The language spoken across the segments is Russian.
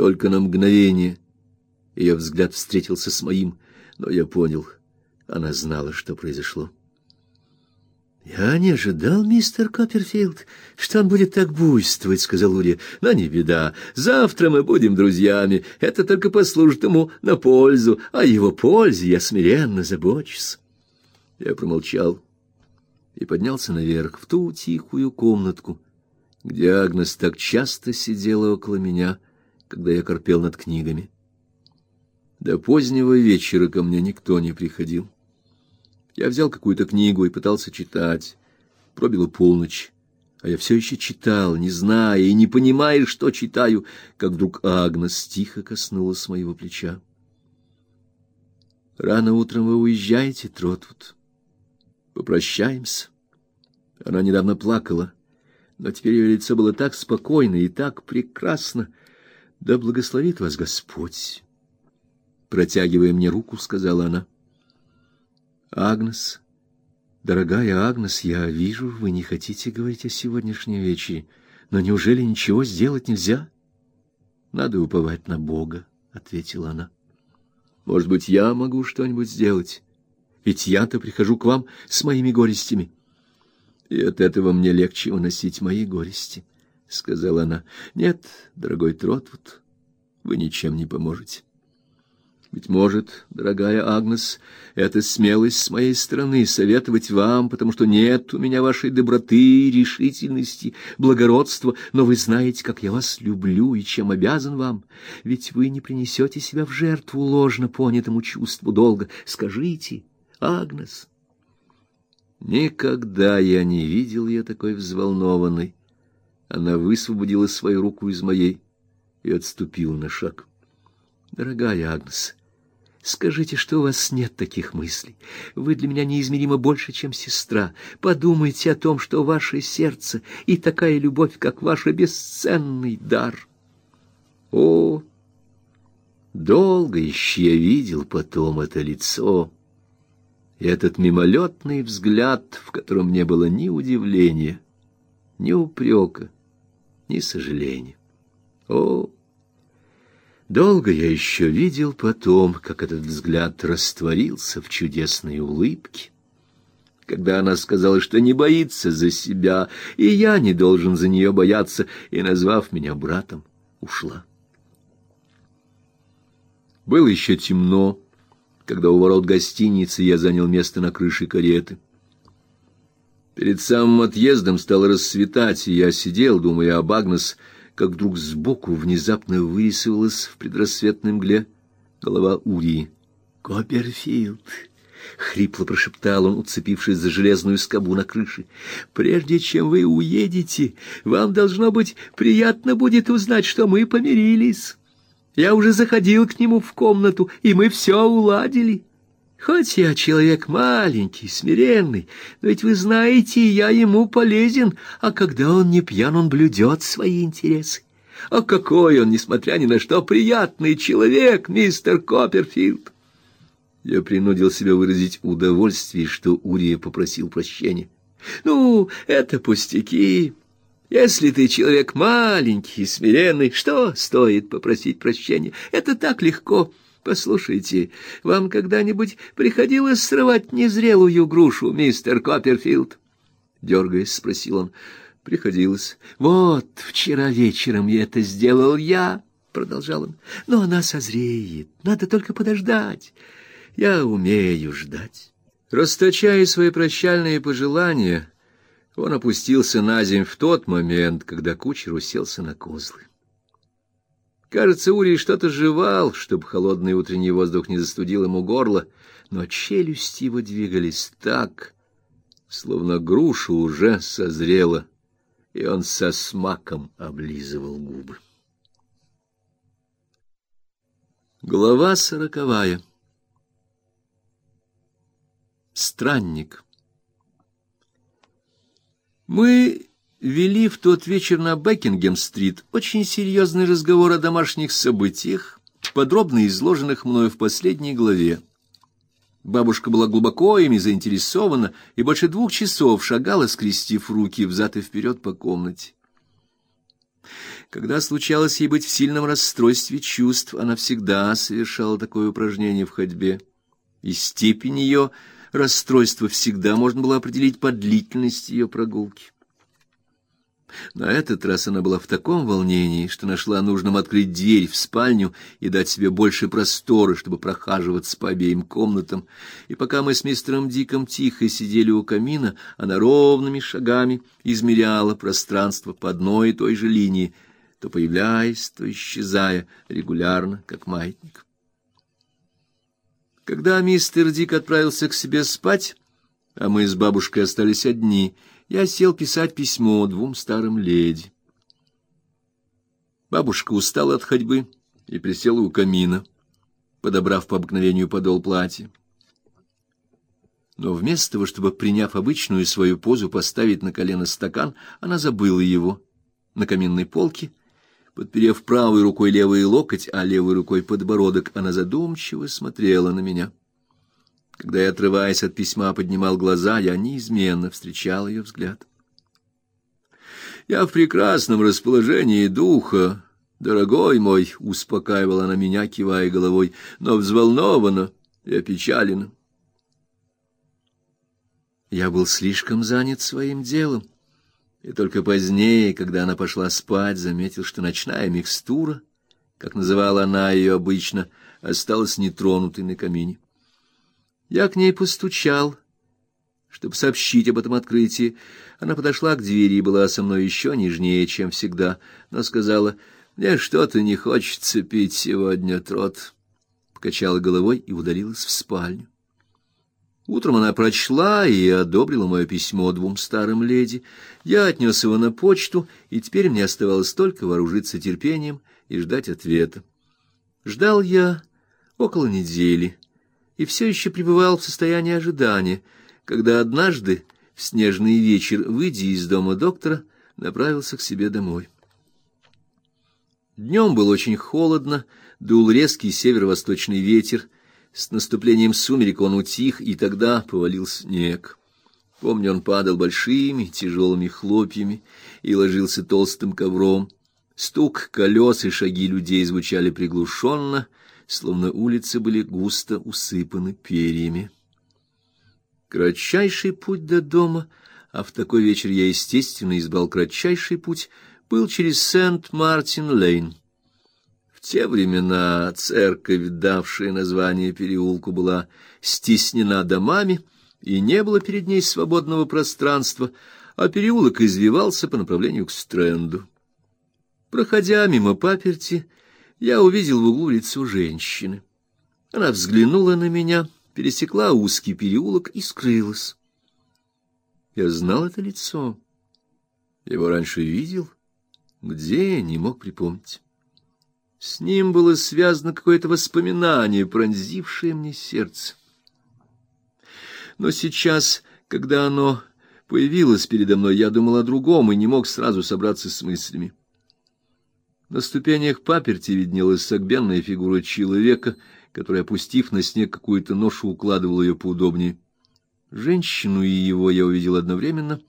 Только на мгновение ее взгляд встретился с моим, но я понял, она знала, что произошло. «Я не ожидал, мистер Копперфилд, что он будет так буйствовать», — сказал Ури. «Но не беда. Завтра мы будем друзьями. Это только послужит ему на пользу. О его пользе я смиренно забочусь». Я промолчал и поднялся наверх, в ту тихую комнатку, где Агнес так часто сидела около меня, когда я корпел над книгами. До позднего вечера ко мне никто не приходил. Я взял какую-то книгу и пытался читать. Пробила полночь, а я все еще читал, не зная и не понимая, что читаю, как вдруг Агнес тихо коснулась моего плеча. Рано утром вы уезжаете, Тротвуд. Попрощаемся. Она недавно плакала, но теперь ее лицо было так спокойно и так прекрасно. Да благословит вас Господь. Протягивая мне руку, сказала она. Агнес, дорогая Агнес, я вижу, вы не хотите говорить о сегодняшнем вечере, но неужели ничего сделать нельзя? Надо уповать на Бога, ответила она. Может быть, я могу что-нибудь сделать? Ведь я-то прихожу к вам с моими горестями. И от этого мне легче уносить мои горести, сказала она. Нет, дорогой Тротвуд, вы ничем не поможете. Быть может, дорогая Агнес, это смелость с моей стороны советовать вам, потому что нет у меня вашей доброты, решительности, благородства, но вы знаете, как я вас люблю и чем обязан вам. Ведь вы не принесете себя в жертву ложно понятому чувству долга. Скажите, Агнес. Никогда я не видел ее такой взволнованной. Она высвободила свою руку из моей и отступила на шаг. Дорогая Агнес, Скажите, что у вас нет таких мыслей. Вы для меня неизмеримо больше, чем сестра. Подумайте о том, что ваше сердце и такая любовь, как ваша, бесценный дар. О, долго еще я видел потом это лицо, и этот мимолетный взгляд, в котором не было ни удивления, ни упрека, ни сожаления. О, Долго я еще видел потом, как этот взгляд растворился в чудесной улыбке, когда она сказала, что не боится за себя, и я не должен за нее бояться, и, назвав меня братом, ушла. Было еще темно, когда у ворот гостиницы я занял место на крыше кареты. Перед самым отъездом стало рассветать, и я сидел, думая об Агнес, — как вдруг сбоку внезапно вырисовалась в предрассветной мгле голова Урии. «Копперфилд!» — хрипло прошептал он, уцепившись за железную скобу на крыше. «Прежде чем вы уедете, вам, должно быть, приятно будет узнать, что мы помирились. Я уже заходил к нему в комнату, и мы все уладили». Хоть я человек маленький, смиренный, но ведь вы знаете, я ему полезен, а когда он не пьян, он блюдет свои интересы. А какой он, несмотря ни на что, приятный человек, мистер Копперфилд!» Я принудил себя выразить удовольствие, что Урия попросил прощения. «Ну, это пустяки. Если ты человек маленький, смиренный, что стоит попросить прощения? Это так легко». Послушайте, вам когда-нибудь приходилось срывать незрелую грушу, мистер Копперфилд? Дергаясь, спросил он. Приходилось. Вот вчера вечером я это сделал я, продолжал он. Но она созреет, надо только подождать. Я умею ждать. Расточая свои прощальные пожелания, он опустился на землю в тот момент, когда кучер уселся на козлы. Кажется, Урий что-то жевал, чтобы холодный утренний воздух не застудил ему горло, но челюсти его двигались так, словно груша уже созрела, и он со смаком облизывал губы. Глава сороковая. Странник. Мы вели в тот вечер на Бекингем-стрит очень серьезный разговор о домашних событиях, подробно изложенных мною в последней главе. Бабушка была глубоко ими заинтересована и больше двух часов шагала, скрестив руки взад и вперед по комнате. Когда случалось ей быть в сильном расстройстве чувств, она всегда совершала такое упражнение в ходьбе. И степень ее расстройства всегда можно было определить по длительности ее прогулки. На этот раз она была в таком волнении, что нашла нужным открыть дверь в спальню и дать себе больше простора, чтобы прохаживаться по обеим комнатам. И пока мы с мистером Диком тихо сидели у камина, она ровными шагами измеряла пространство по одной и той же линии, то появляясь, то исчезая, регулярно, как маятник. Когда мистер Дик отправился к себе спать, а мы с бабушкой остались одни — я сел писать письмо двум старым леди. Бабушка устала от ходьбы и присела у камина, подобрав по обыкновению подол платья. Но вместо того, чтобы, приняв обычную свою позу, поставить на колено стакан, она забыла его на каминной полке, подперев правой рукой левый локоть, а левой рукой подбородок, она задумчиво смотрела на меня. Когда я, отрываясь от письма, поднимал глаза, я неизменно встречал ее взгляд. «Я в прекрасном расположении духа, дорогой мой», — успокаивала она меня, кивая головой, — «но взволнована и опечалена». Я был слишком занят своим делом, и только позднее, когда она пошла спать, заметил, что ночная микстура, как называла она ее обычно, осталась нетронутой на камине. Я к ней постучал, чтобы сообщить об этом открытии. Она подошла к двери и была со мной еще нежнее, чем всегда, но сказала, «Мне что-то не хочется пить сегодня, Трот». Покачала головой и удалилась в спальню. Утром она прочла и одобрила мое письмо двум старым леди. Я отнес его на почту, и теперь мне оставалось только вооружиться терпением и ждать ответа. Ждал я около недели и все еще пребывал в состоянии ожидания, когда однажды в снежный вечер, выйдя из дома доктора, направился к себе домой. Днем было очень холодно, дул резкий северо-восточный ветер. С наступлением сумерек он утих, и тогда повалил снег. Помню, он падал большими тяжелыми хлопьями и ложился толстым ковром. Стук колес и шаги людей звучали приглушенно — словно улицы были густо усыпаны перьями. Кратчайший путь до дома, а в такой вечер я, естественно, избрал кратчайший путь, был через Сент-Мартин-Лейн. В те времена церковь, давшая название переулку, была стеснена домами, и не было перед ней свободного пространства, а переулок извивался по направлению к Стренду. Проходя мимо паперти, я увидел в углу лицо женщины. Она взглянула на меня, пересекла узкий переулок и скрылась. Я знал это лицо. Его раньше видел, где не мог припомнить. С ним было связано какое-то воспоминание, пронзившее мне сердце. Но сейчас, когда оно появилось передо мной, я думал о другом и не мог сразу собраться с мыслями. На ступенях паперти виднелась согбенная фигура человека, который, опустив на снег какую-то ношу, укладывал ее поудобнее. Женщину и его я увидел одновременно.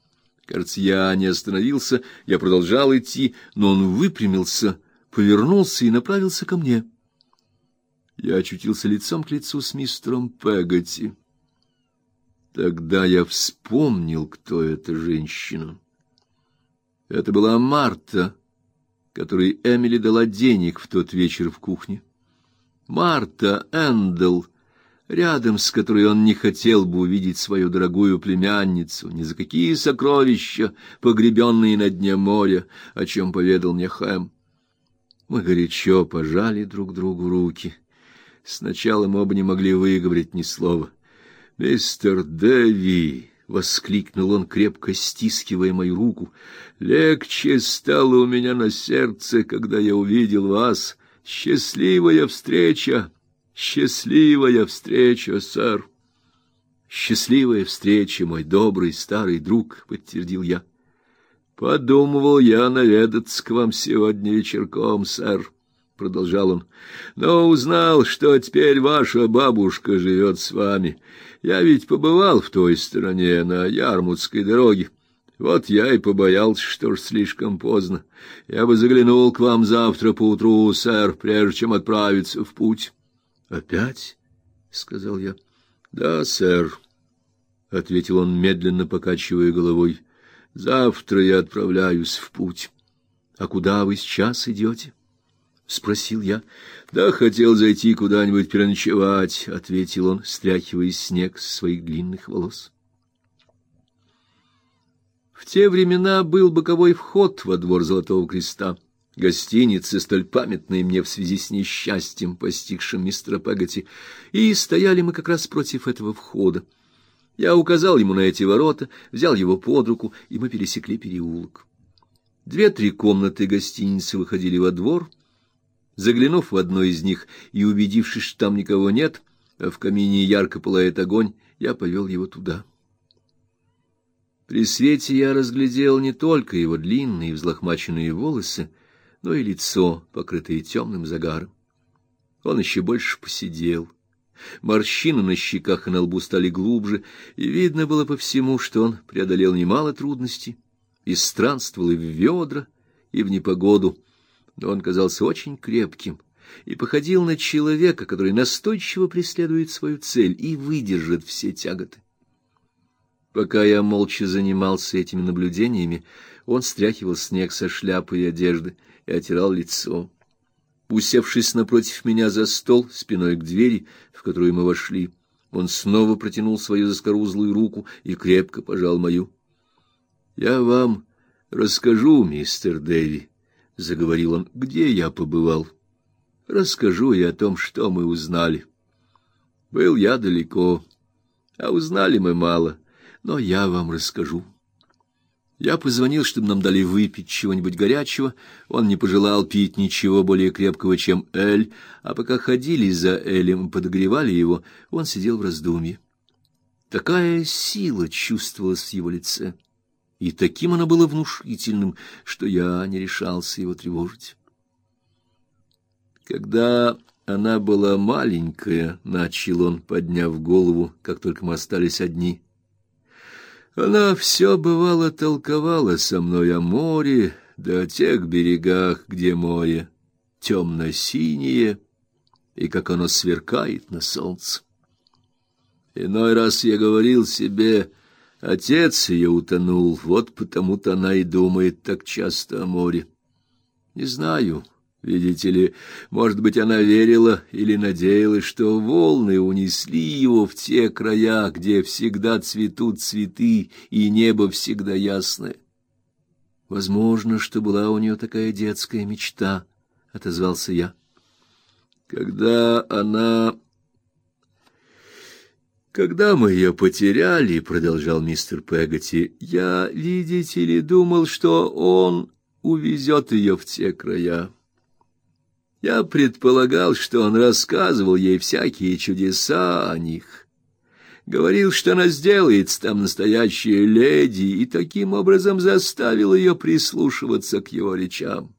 Кажется, я не остановился, я продолжал идти, но он выпрямился, повернулся и направился ко мне. Я очутился лицом к лицу с мистером Пегати. Тогда я вспомнил, кто эта женщина. Это была Марта который Эмили дала денег в тот вечер в кухне. Марта Эндел, рядом с которой он не хотел бы увидеть свою дорогую племянницу, ни за какие сокровища, погребенные на дне моря, о чем поведал мне Хэм. Мы горячо пожали друг другу руки. Сначала мы оба не могли выговорить ни слова. «Мистер Дэви!» Воскликнул он, крепко стискивая мою руку. Легче стало у меня на сердце, когда я увидел вас. Счастливая встреча, счастливая встреча, сэр. Счастливая встреча, мой добрый старый друг, подтвердил я. Подумывал я наведаться к вам сегодня вечерком, сэр продолжал он. Но узнал, что теперь ваша бабушка живет с вами. Я ведь побывал в той стороне на Ярмутской дороге. Вот я и побоялся, что ж слишком поздно. Я бы заглянул к вам завтра поутру, сэр, прежде чем отправиться в путь. Опять, сказал я. Да, сэр, ответил он медленно покачивая головой. Завтра я отправляюсь в путь. А куда вы сейчас идете? Спросил я. Да хотел зайти куда-нибудь переночевать, ответил он, стряхивая снег с своих длинных волос. В те времена был боковой вход во двор Золотого Креста, гостиницы, столь памятной мне в связи с несчастьем, постигшим мистера Пегати, и стояли мы как раз против этого входа. Я указал ему на эти ворота, взял его под руку, и мы пересекли переулок. Две-три комнаты гостиницы выходили во двор. Заглянув в одну из них и убедившись, что там никого нет, а в камине ярко пылает огонь, я повел его туда. При свете я разглядел не только его длинные взлохмаченные волосы, но и лицо, покрытое темным загаром. Он еще больше посидел. Морщины на щеках и на лбу стали глубже, и видно было по всему, что он преодолел немало трудностей и странствовал и в ведра, и в непогоду, но он казался очень крепким и походил на человека, который настойчиво преследует свою цель и выдержит все тяготы. Пока я молча занимался этими наблюдениями, он стряхивал снег со шляпы и одежды и отирал лицо. Усевшись напротив меня за стол, спиной к двери, в которую мы вошли, он снова протянул свою заскорузлую руку и крепко пожал мою. Я вам расскажу, мистер Дэви, заговорил он, где я побывал. Расскажу и о том, что мы узнали. Был я далеко, а узнали мы мало но я вам расскажу. Я позвонил, чтобы нам дали выпить чего-нибудь горячего. Он не пожелал пить ничего более крепкого, чем эль, а пока ходили за элем и подогревали его, он сидел в раздумье. Такая сила чувствовалась в его лице, и таким оно было внушительным, что я не решался его тревожить. Когда она была маленькая, начал он, подняв голову, как только мы остались одни. Она все бывало толковала со мной о море, да о тех берегах, где море темно-синее, и как оно сверкает на солнце. Иной раз я говорил себе, отец ее утонул, вот потому-то она и думает так часто о море. Не знаю, Видите ли, может быть, она верила или надеялась, что волны унесли его в те края, где всегда цветут цветы и небо всегда ясное. Возможно, что была у нее такая детская мечта, отозвался я. Когда она когда мы ее потеряли, продолжал мистер Пегати, я, видите ли, думал, что он увезет ее в те края. Я предполагал, что он рассказывал ей всякие чудеса о них. Говорил, что она сделает там настоящая леди, и таким образом заставил ее прислушиваться к его речам.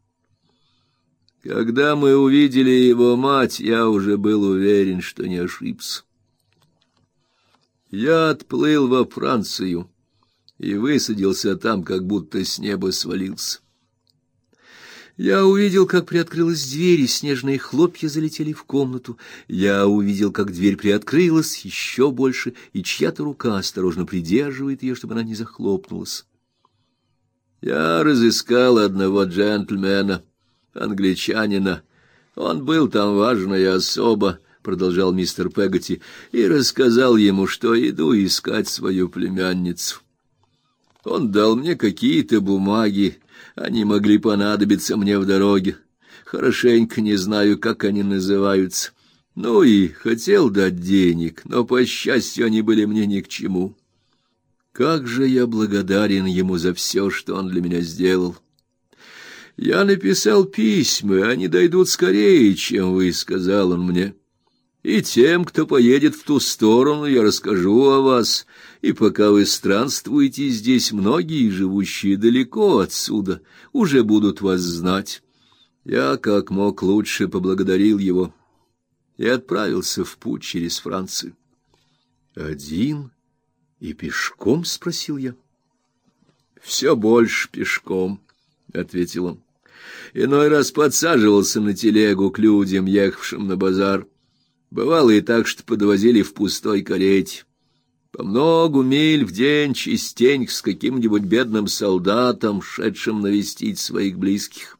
Когда мы увидели его мать, я уже был уверен, что не ошибся. Я отплыл во Францию и высадился там, как будто с неба свалился. Я увидел, как приоткрылась дверь, и снежные хлопья залетели в комнату. Я увидел, как дверь приоткрылась еще больше, и чья-то рука осторожно придерживает ее, чтобы она не захлопнулась. Я разыскал одного джентльмена, англичанина. Он был там важная особа, продолжал мистер Пегати, и рассказал ему, что иду искать свою племянницу. Он дал мне какие-то бумаги, они могли понадобиться мне в дороге. Хорошенько не знаю, как они называются. Ну и хотел дать денег, но по счастью они были мне ни к чему. Как же я благодарен ему за все, что он для меня сделал. Я написал письма, они дойдут скорее, чем вы, сказал он мне. И тем, кто поедет в ту сторону, я расскажу о вас, и пока вы странствуете здесь, многие, живущие далеко отсюда, уже будут вас знать. Я как мог лучше поблагодарил его и отправился в путь через Францию. Один и пешком спросил я. Все больше пешком, — ответил он. Иной раз подсаживался на телегу к людям, ехавшим на базар. Бывало и так, что подвозили в пустой карете. По многу миль в день частенько с каким-нибудь бедным солдатом, шедшим навестить своих близких.